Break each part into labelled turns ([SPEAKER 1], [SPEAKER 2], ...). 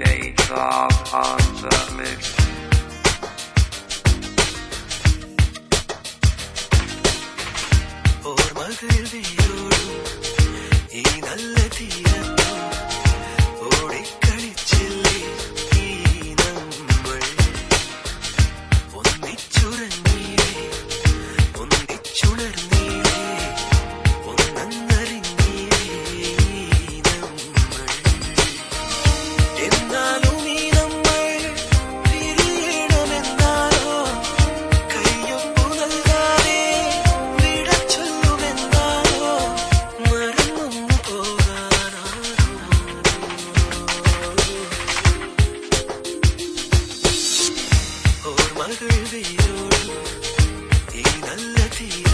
[SPEAKER 1] Decades of
[SPEAKER 2] ഈ നല്ല തീരത്തും. மகிழ்வு இதோடு நல்ல தீர்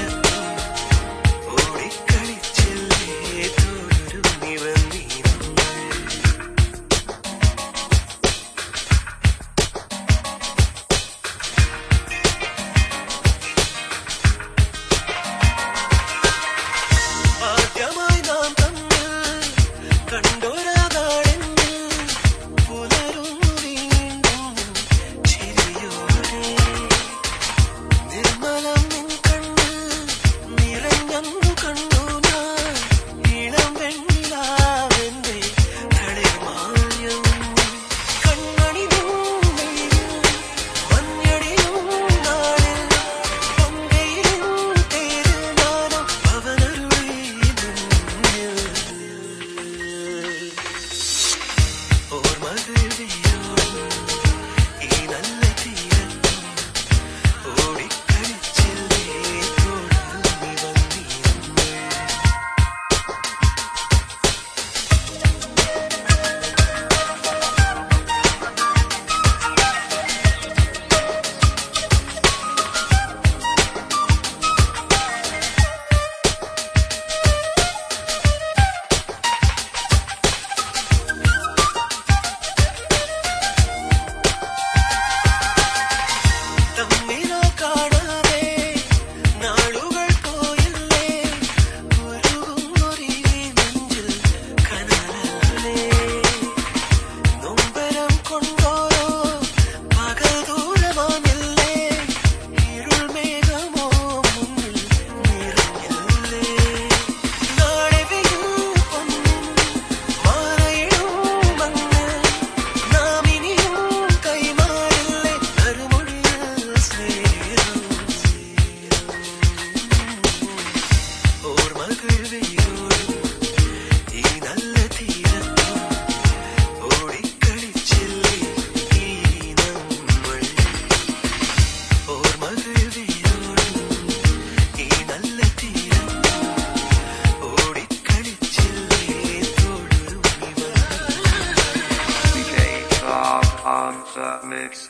[SPEAKER 1] mix.